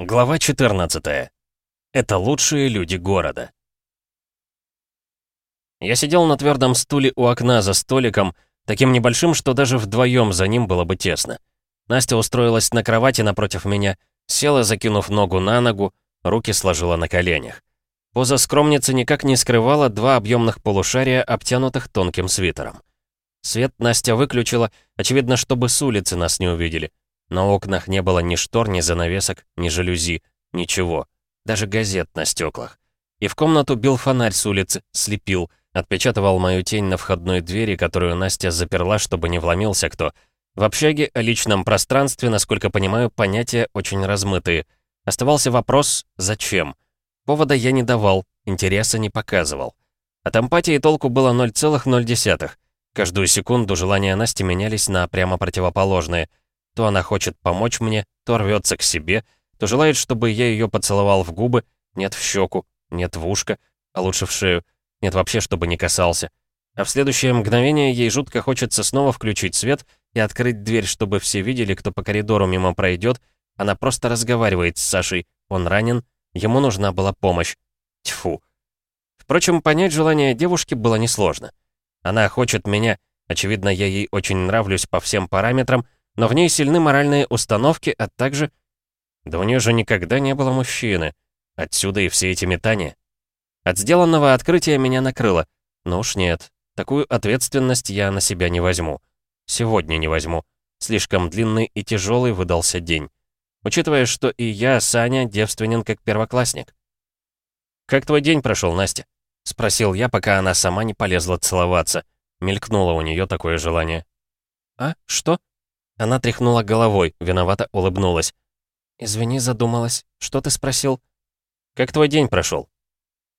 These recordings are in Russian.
Глава 14. Это лучшие люди города. Я сидел на твердом стуле у окна за столиком, таким небольшим, что даже вдвоем за ним было бы тесно. Настя устроилась на кровати напротив меня, села, закинув ногу на ногу, руки сложила на коленях. Поза скромницы никак не скрывала два объемных полушария, обтянутых тонким свитером. Свет Настя выключила, очевидно, чтобы с улицы нас не увидели. На окнах не было ни штор, ни занавесок, ни жалюзи, ничего. Даже газет на стеклах. И в комнату бил фонарь с улицы, слепил, отпечатывал мою тень на входной двери, которую Настя заперла, чтобы не вломился кто. В общаге о личном пространстве, насколько понимаю, понятия очень размытые. Оставался вопрос «зачем?». Повода я не давал, интереса не показывал. От эмпатии толку было 0,0. Каждую секунду желания Насти менялись на прямо противоположные — то она хочет помочь мне, то рвется к себе, то желает, чтобы я ее поцеловал в губы, нет в щеку, нет в ушко, а лучше в шею, нет вообще, чтобы не касался. А в следующее мгновение ей жутко хочется снова включить свет и открыть дверь, чтобы все видели, кто по коридору мимо пройдет. Она просто разговаривает с Сашей. Он ранен, ему нужна была помощь. Тьфу. Впрочем, понять желание девушки было несложно. Она хочет меня, очевидно, я ей очень нравлюсь по всем параметрам, но в ней сильны моральные установки, а также... Да у нее же никогда не было мужчины. Отсюда и все эти метания. От сделанного открытия меня накрыло. Но уж нет, такую ответственность я на себя не возьму. Сегодня не возьму. Слишком длинный и тяжелый выдался день. Учитывая, что и я, Саня, девственен как первоклассник. «Как твой день прошел, Настя?» — спросил я, пока она сама не полезла целоваться. Мелькнуло у нее такое желание. «А, что?» Она тряхнула головой, виновато улыбнулась. «Извини, задумалась. Что ты спросил?» «Как твой день прошел?»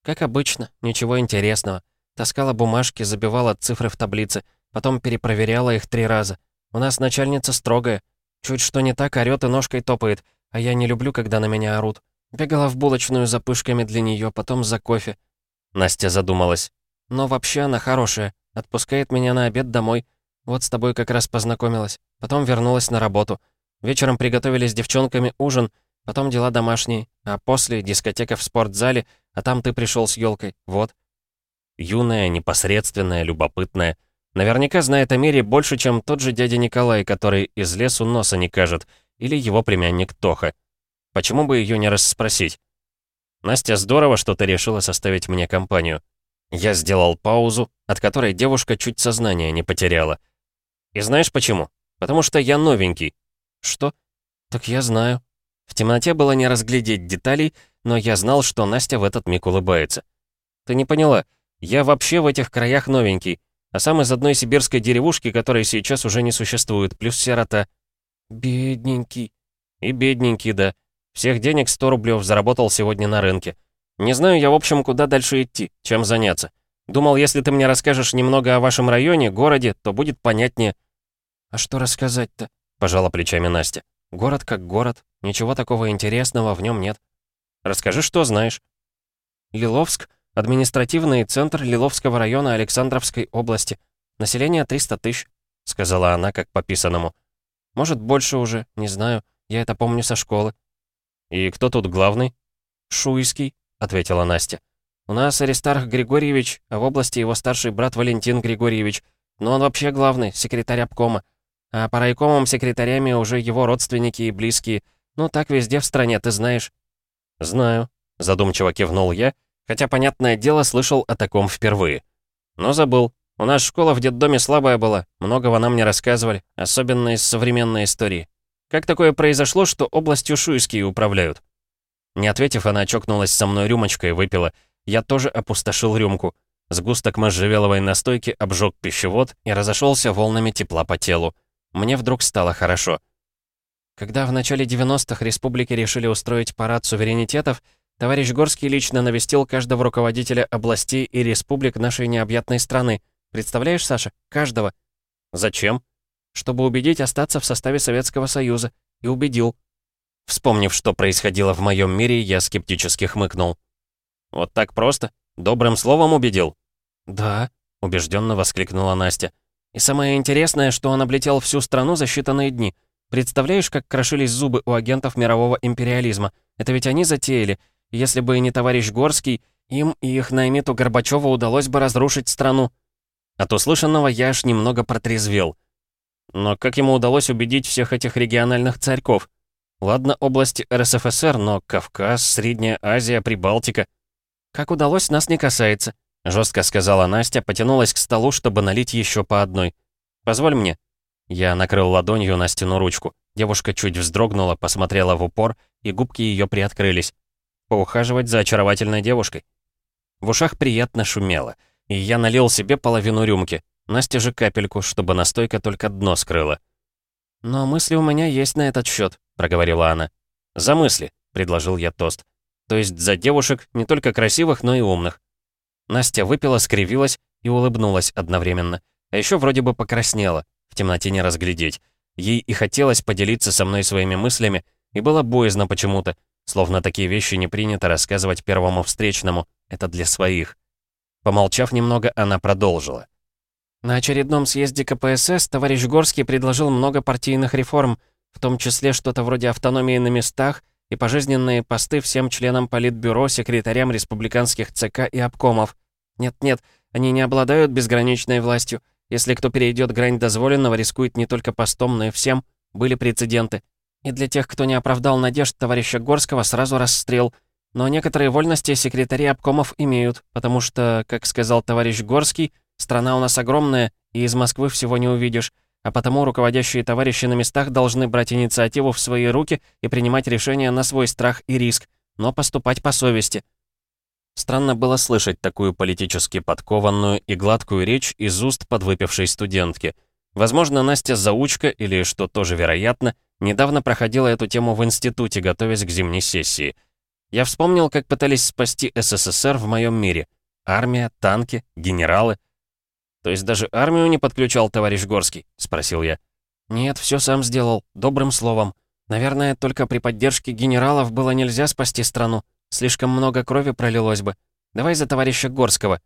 «Как обычно, ничего интересного. Таскала бумажки, забивала цифры в таблице, потом перепроверяла их три раза. У нас начальница строгая. Чуть что не так, орёт и ножкой топает, а я не люблю, когда на меня орут. Бегала в булочную за пышками для нее, потом за кофе». Настя задумалась. «Но вообще она хорошая. Отпускает меня на обед домой. Вот с тобой как раз познакомилась. Потом вернулась на работу. Вечером приготовили с девчонками ужин, потом дела домашние, а после дискотека в спортзале, а там ты пришел с елкой. Вот. Юная, непосредственная, любопытная. Наверняка знает о мире больше, чем тот же дядя Николай, который из лесу носа не кажет, или его племянник Тоха. Почему бы ее не расспросить? Настя, здорово, что ты решила составить мне компанию. Я сделал паузу, от которой девушка чуть сознание не потеряла. И знаешь почему? Потому что я новенький. Что? Так я знаю. В темноте было не разглядеть деталей, но я знал, что Настя в этот миг улыбается. Ты не поняла, я вообще в этих краях новенький, а сам из одной сибирской деревушки, которой сейчас уже не существует, плюс сирота. Бедненький. И бедненький, да. Всех денег 100 рублев заработал сегодня на рынке. Не знаю я, в общем, куда дальше идти, чем заняться. Думал, если ты мне расскажешь немного о вашем районе, городе, то будет понятнее. «А что рассказать-то?» — пожала плечами Настя. «Город как город. Ничего такого интересного в нем нет. Расскажи, что знаешь». Лиловск — административный центр Лиловского района Александровской области. Население 300 тысяч», — сказала она как по писанному. «Может, больше уже, не знаю. Я это помню со школы». «И кто тут главный?» «Шуйский», — ответила Настя. «У нас Аристарх Григорьевич, а в области его старший брат Валентин Григорьевич. Но он вообще главный, секретарь обкома. А по райкомам секретарями уже его родственники и близкие. Ну, так везде в стране, ты знаешь». «Знаю», — задумчиво кивнул я, хотя, понятное дело, слышал о таком впервые. Но забыл. У нас школа в детдоме слабая была, многого нам не рассказывали, особенно из современной истории. Как такое произошло, что областью Шуйские управляют?» Не ответив, она чокнулась со мной рюмочкой и выпила. Я тоже опустошил рюмку. Сгусток можжевеловой настойки обжег пищевод и разошелся волнами тепла по телу. Мне вдруг стало хорошо. Когда в начале 90-х республики решили устроить парад суверенитетов, товарищ Горский лично навестил каждого руководителя областей и республик нашей необъятной страны. Представляешь, Саша? Каждого. Зачем? Чтобы убедить остаться в составе Советского Союза. И убедил. Вспомнив, что происходило в моем мире, я скептически хмыкнул. «Вот так просто? Добрым словом убедил?» «Да», — убежденно воскликнула Настя. И самое интересное, что он облетел всю страну за считанные дни. Представляешь, как крошились зубы у агентов мирового империализма? Это ведь они затеяли. Если бы не товарищ Горский, им и их наймиту Горбачеву удалось бы разрушить страну». От услышанного я аж немного протрезвел. Но как ему удалось убедить всех этих региональных царьков? Ладно, области РСФСР, но Кавказ, Средняя Азия, Прибалтика. «Как удалось, нас не касается», — жестко сказала Настя, потянулась к столу, чтобы налить еще по одной. «Позволь мне». Я накрыл ладонью Настину ручку. Девушка чуть вздрогнула, посмотрела в упор, и губки ее приоткрылись. Поухаживать за очаровательной девушкой. В ушах приятно шумело, и я налил себе половину рюмки. Настя же капельку, чтобы настойка только дно скрыла. «Но мысли у меня есть на этот счет, проговорила она. «За мысли», — предложил я тост. «То есть за девушек, не только красивых, но и умных». Настя выпила, скривилась и улыбнулась одновременно. А еще вроде бы покраснела, в темноте не разглядеть. Ей и хотелось поделиться со мной своими мыслями, и было боязно почему-то, словно такие вещи не принято рассказывать первому встречному, это для своих. Помолчав немного, она продолжила. На очередном съезде КПСС товарищ Горский предложил много партийных реформ, в том числе что-то вроде автономии на местах и пожизненные посты всем членам Политбюро, секретарям республиканских ЦК и обкомов. Нет-нет, они не обладают безграничной властью. Если кто перейдет грань дозволенного, рискует не только постом, но и всем. Были прецеденты. И для тех, кто не оправдал надежд товарища Горского, сразу расстрел. Но некоторые вольности секретари обкомов имеют, потому что, как сказал товарищ Горский, Страна у нас огромная, и из Москвы всего не увидишь, а потому руководящие товарищи на местах должны брать инициативу в свои руки и принимать решения на свой страх и риск, но поступать по совести. Странно было слышать такую политически подкованную и гладкую речь из уст подвыпившей студентки. Возможно, Настя заучка, или, что тоже вероятно, недавно проходила эту тему в институте, готовясь к зимней сессии. Я вспомнил, как пытались спасти СССР в моем мире. Армия, танки, генералы — «То есть даже армию не подключал товарищ Горский?» — спросил я. «Нет, все сам сделал, добрым словом. Наверное, только при поддержке генералов было нельзя спасти страну. Слишком много крови пролилось бы. Давай за товарища Горского».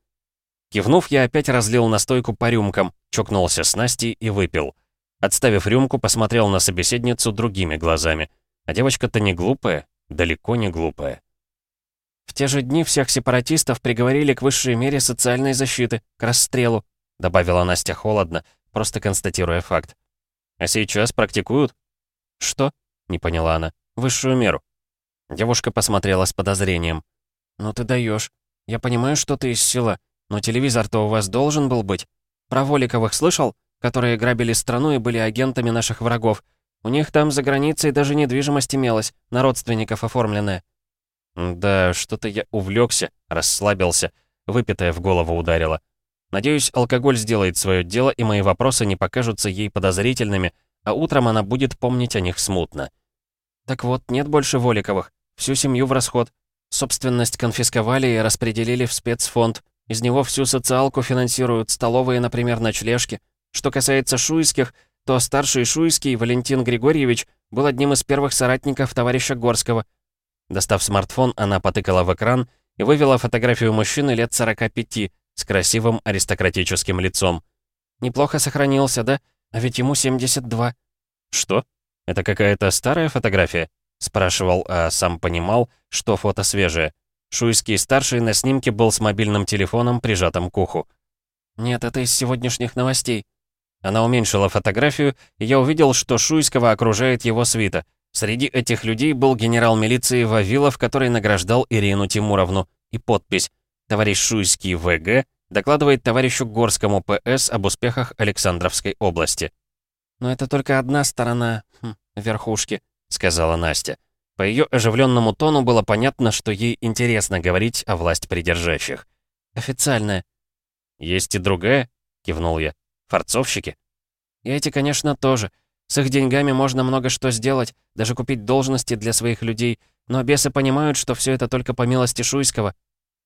Кивнув, я опять разлил настойку по рюмкам, чокнулся с Настей и выпил. Отставив рюмку, посмотрел на собеседницу другими глазами. А девочка-то не глупая, далеко не глупая. В те же дни всех сепаратистов приговорили к высшей мере социальной защиты, к расстрелу, — добавила Настя холодно, просто констатируя факт. «А сейчас практикуют?» «Что?» — не поняла она. «Высшую меру». Девушка посмотрела с подозрением. «Ну ты даешь. Я понимаю, что ты из села, но телевизор-то у вас должен был быть. Про Воликовых слышал? Которые грабили страну и были агентами наших врагов. У них там за границей даже недвижимость имелась, на родственников оформленная». «Да, что-то я увлекся, расслабился, выпитая в голову ударила. Надеюсь, алкоголь сделает свое дело, и мои вопросы не покажутся ей подозрительными, а утром она будет помнить о них смутно. Так вот, нет больше Воликовых. Всю семью в расход. Собственность конфисковали и распределили в спецфонд. Из него всю социалку финансируют, столовые, например, ночлежки. Что касается шуйских, то старший шуйский Валентин Григорьевич был одним из первых соратников товарища Горского. Достав смартфон, она потыкала в экран и вывела фотографию мужчины лет 45, с красивым аристократическим лицом. Неплохо сохранился, да? А ведь ему 72. Что? Это какая-то старая фотография? Спрашивал, а сам понимал, что фото свежее. Шуйский старший на снимке был с мобильным телефоном, прижатым к уху. «Нет, это из сегодняшних новостей». Она уменьшила фотографию, и я увидел, что Шуйского окружает его свита. Среди этих людей был генерал милиции Вавилов, который награждал Ирину Тимуровну, и подпись Товарищ Шуйский ВГ докладывает товарищу Горскому ПС об успехах Александровской области. «Но это только одна сторона хм, верхушки», — сказала Настя. По ее оживленному тону было понятно, что ей интересно говорить о власть придержащих. «Официальная». «Есть и другая?» — кивнул я. «Форцовщики?» «И эти, конечно, тоже. С их деньгами можно много что сделать, даже купить должности для своих людей, но бесы понимают, что все это только по милости Шуйского.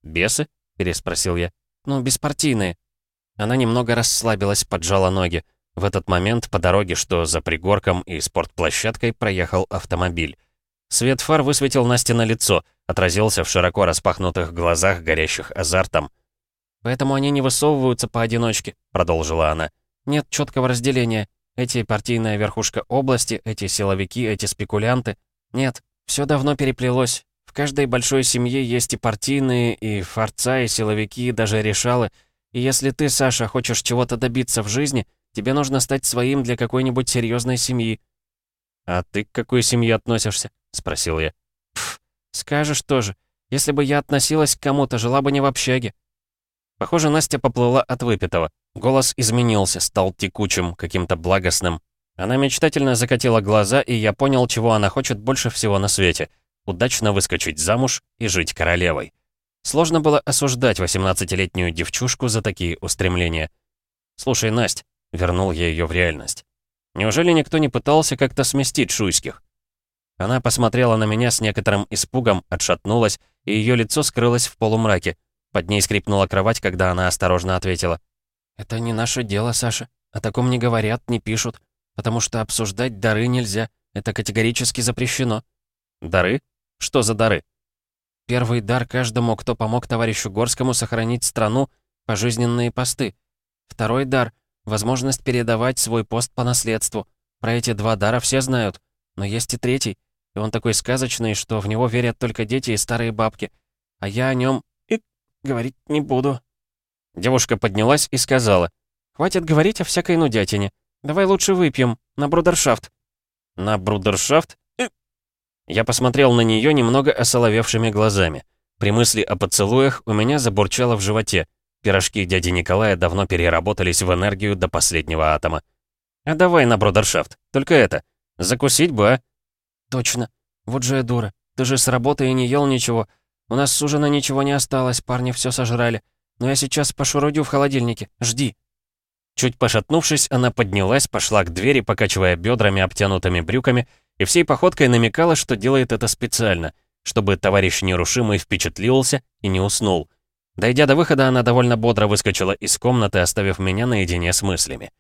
«Бесы?» — переспросил я. «Ну, беспартийные». Она немного расслабилась, поджала ноги. В этот момент по дороге, что за пригорком и спортплощадкой, проехал автомобиль. Свет фар высветил Насте на лицо, отразился в широко распахнутых глазах, горящих азартом. «Поэтому они не высовываются поодиночке», — продолжила она. «Нет четкого разделения. Эти партийная верхушка области, эти силовики, эти спекулянты. Нет, Все давно переплелось. В каждой большой семье есть и партийные, и форца, и силовики, и даже решалы. И если ты, Саша, хочешь чего-то добиться в жизни, тебе нужно стать своим для какой-нибудь серьезной семьи». «А ты к какой семье относишься?» — спросил я. «Пф, скажешь тоже. Если бы я относилась к кому-то, жила бы не в общаге». Похоже, Настя поплыла от выпитого. Голос изменился, стал текучим, каким-то благостным. Она мечтательно закатила глаза, и я понял, чего она хочет больше всего на свете — удачно выскочить замуж и жить королевой. Сложно было осуждать 18-летнюю девчушку за такие устремления. «Слушай, Насть», — вернул я ее в реальность, «неужели никто не пытался как-то сместить шуйских?» Она посмотрела на меня с некоторым испугом, отшатнулась, и ее лицо скрылось в полумраке. Под ней скрипнула кровать, когда она осторожно ответила. «Это не наше дело, Саша. О таком не говорят, не пишут. Потому что обсуждать дары нельзя. Это категорически запрещено». «Дары? Что за дары?» «Первый дар каждому, кто помог товарищу Горскому сохранить страну, пожизненные посты. Второй дар — возможность передавать свой пост по наследству. Про эти два дара все знают. Но есть и третий. И он такой сказочный, что в него верят только дети и старые бабки. А я о нем и говорить не буду». Девушка поднялась и сказала, «Хватит говорить о всякой нудятине. Давай лучше выпьем. На брудершафт». «На брудершафт?» Я посмотрел на нее немного осоловевшими глазами. При мысли о поцелуях у меня забурчало в животе. Пирожки дяди Николая давно переработались в энергию до последнего атома. «А давай на брудершафт. Только это. Закусить бы, а?» «Точно. Вот же я дура. Ты же с работы и не ел ничего. У нас с ужина ничего не осталось, парни все сожрали. Но я сейчас пошурудю в холодильнике. Жди». Чуть пошатнувшись, она поднялась, пошла к двери, покачивая бедрами, обтянутыми брюками, и всей походкой намекала, что делает это специально, чтобы товарищ нерушимый впечатлился и не уснул. Дойдя до выхода, она довольно бодро выскочила из комнаты, оставив меня наедине с мыслями.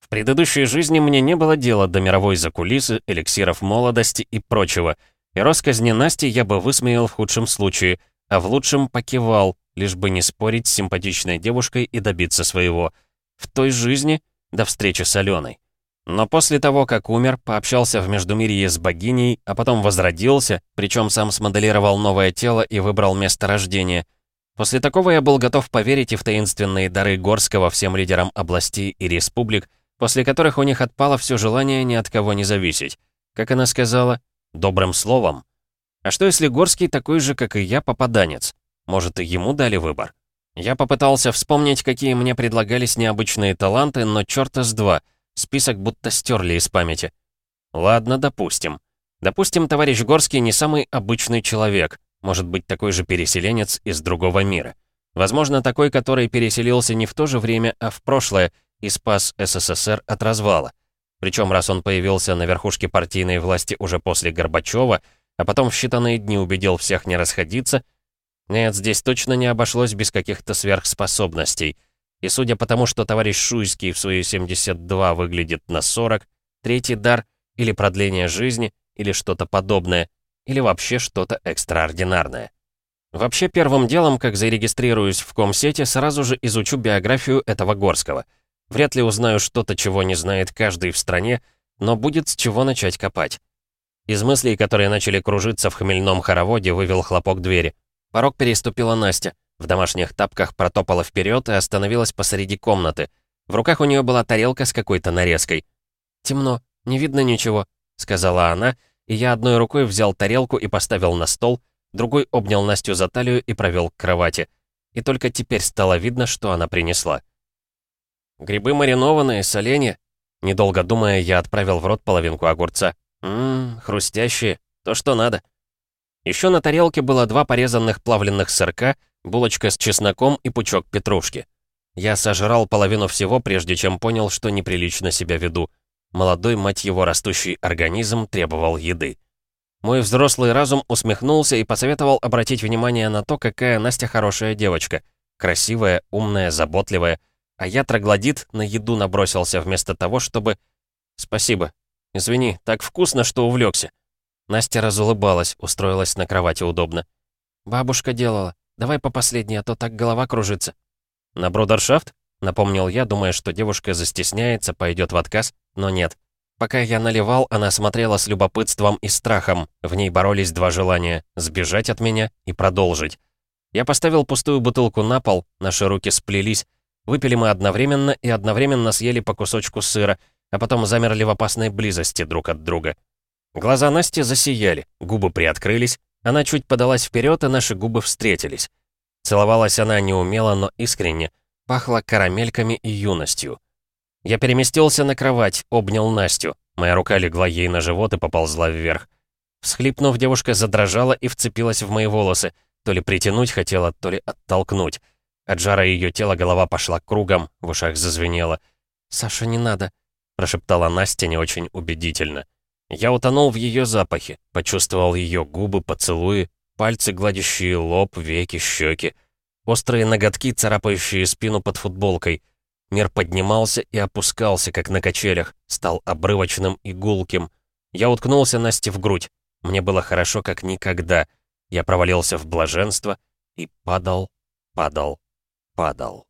В предыдущей жизни мне не было дела до мировой закулисы, эликсиров молодости и прочего, и росказни Насти я бы высмеял в худшем случае, а в лучшем покивал, лишь бы не спорить с симпатичной девушкой и добиться своего. В той жизни до встречи с Аленой. Но после того, как умер, пообщался в Междумирье с богиней, а потом возродился, причем сам смоделировал новое тело и выбрал место рождения. После такого я был готов поверить и в таинственные дары Горского всем лидерам областей и республик, после которых у них отпало все желание ни от кого не зависеть. Как она сказала, добрым словом. А что если Горский такой же, как и я, попаданец? Может, и ему дали выбор? Я попытался вспомнить, какие мне предлагались необычные таланты, но черта с два. Список будто стерли из памяти. Ладно, допустим. Допустим, товарищ Горский не самый обычный человек. Может быть, такой же переселенец из другого мира. Возможно, такой, который переселился не в то же время, а в прошлое и спас СССР от развала. Причем, раз он появился на верхушке партийной власти уже после Горбачева, а потом в считанные дни убедил всех не расходиться, нет, здесь точно не обошлось без каких-то сверхспособностей. И судя по тому, что товарищ Шуйский в свои 72 выглядит на 40, третий дар или продление жизни, или что-то подобное, или вообще что-то экстраординарное. Вообще, первым делом, как зарегистрируюсь в комсете, сразу же изучу биографию этого Горского. Вряд ли узнаю что-то, чего не знает каждый в стране, но будет с чего начать копать. Из мыслей, которые начали кружиться в хмельном хороводе, вывел хлопок двери. Порог переступила Настя. В домашних тапках протопала вперед и остановилась посреди комнаты. В руках у нее была тарелка с какой-то нарезкой. «Темно, не видно ничего», — сказала она, и я одной рукой взял тарелку и поставил на стол, другой обнял Настю за талию и провел к кровати. И только теперь стало видно, что она принесла. «Грибы маринованные, соленья». Недолго думая, я отправил в рот половинку огурца. «Ммм, хрустящие, то, что надо». Еще на тарелке было два порезанных плавленных сырка, булочка с чесноком и пучок петрушки. Я сожрал половину всего, прежде чем понял, что неприлично себя веду. Молодой, мать его, растущий организм требовал еды. Мой взрослый разум усмехнулся и посоветовал обратить внимание на то, какая Настя хорошая девочка. Красивая, умная, заботливая. А я, троглодит, на еду набросился вместо того, чтобы... Спасибо. Извини, так вкусно, что увлекся. Настя разулыбалась, устроилась на кровати удобно. «Бабушка делала. Давай по последней, а то так голова кружится». «На брудершафт?» — напомнил я, думая, что девушка застесняется, пойдет в отказ, но нет. Пока я наливал, она смотрела с любопытством и страхом. В ней боролись два желания — сбежать от меня и продолжить. Я поставил пустую бутылку на пол, наши руки сплелись. Выпили мы одновременно и одновременно съели по кусочку сыра, а потом замерли в опасной близости друг от друга. Глаза Насти засияли, губы приоткрылись, она чуть подалась вперед, и наши губы встретились. Целовалась она неумело, но искренне, пахло карамельками и юностью. Я переместился на кровать, обнял Настю. Моя рука легла ей на живот и поползла вверх. Всхлипнув, девушка задрожала и вцепилась в мои волосы, то ли притянуть хотела, то ли оттолкнуть. От жара ее тела голова пошла кругом, в ушах зазвенело. «Саша, не надо», — прошептала Настя не очень убедительно. Я утонул в ее запахе, почувствовал ее губы, поцелуи, пальцы, гладящие лоб, веки, щеки, острые ноготки, царапающие спину под футболкой. Мир поднимался и опускался, как на качелях, стал обрывочным и гулким. Я уткнулся Насте в грудь. Мне было хорошо, как никогда. Я провалился в блаженство и падал, падал, падал.